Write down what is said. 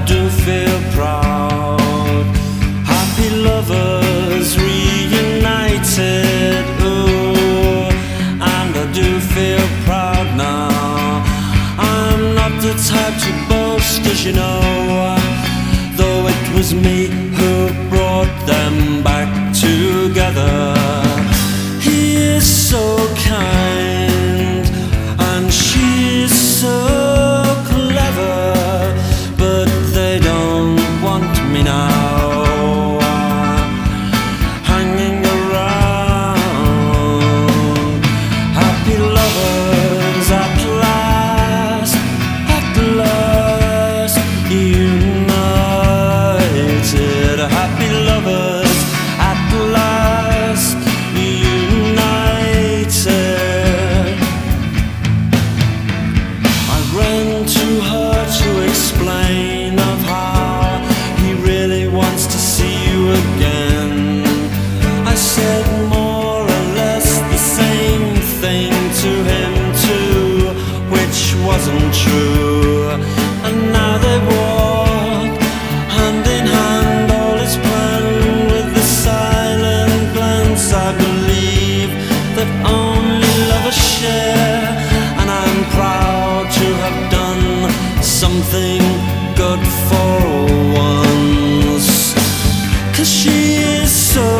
I do feel proud. Happy lovers reunited. Ooh, and I do feel proud now. I'm not the type to boast, cause you know, though it was me. wasn't true. And now they walk hand in hand All is planned with the silent glance. I believe that only lovers share And I'm proud to have done something good for once. Cause she is so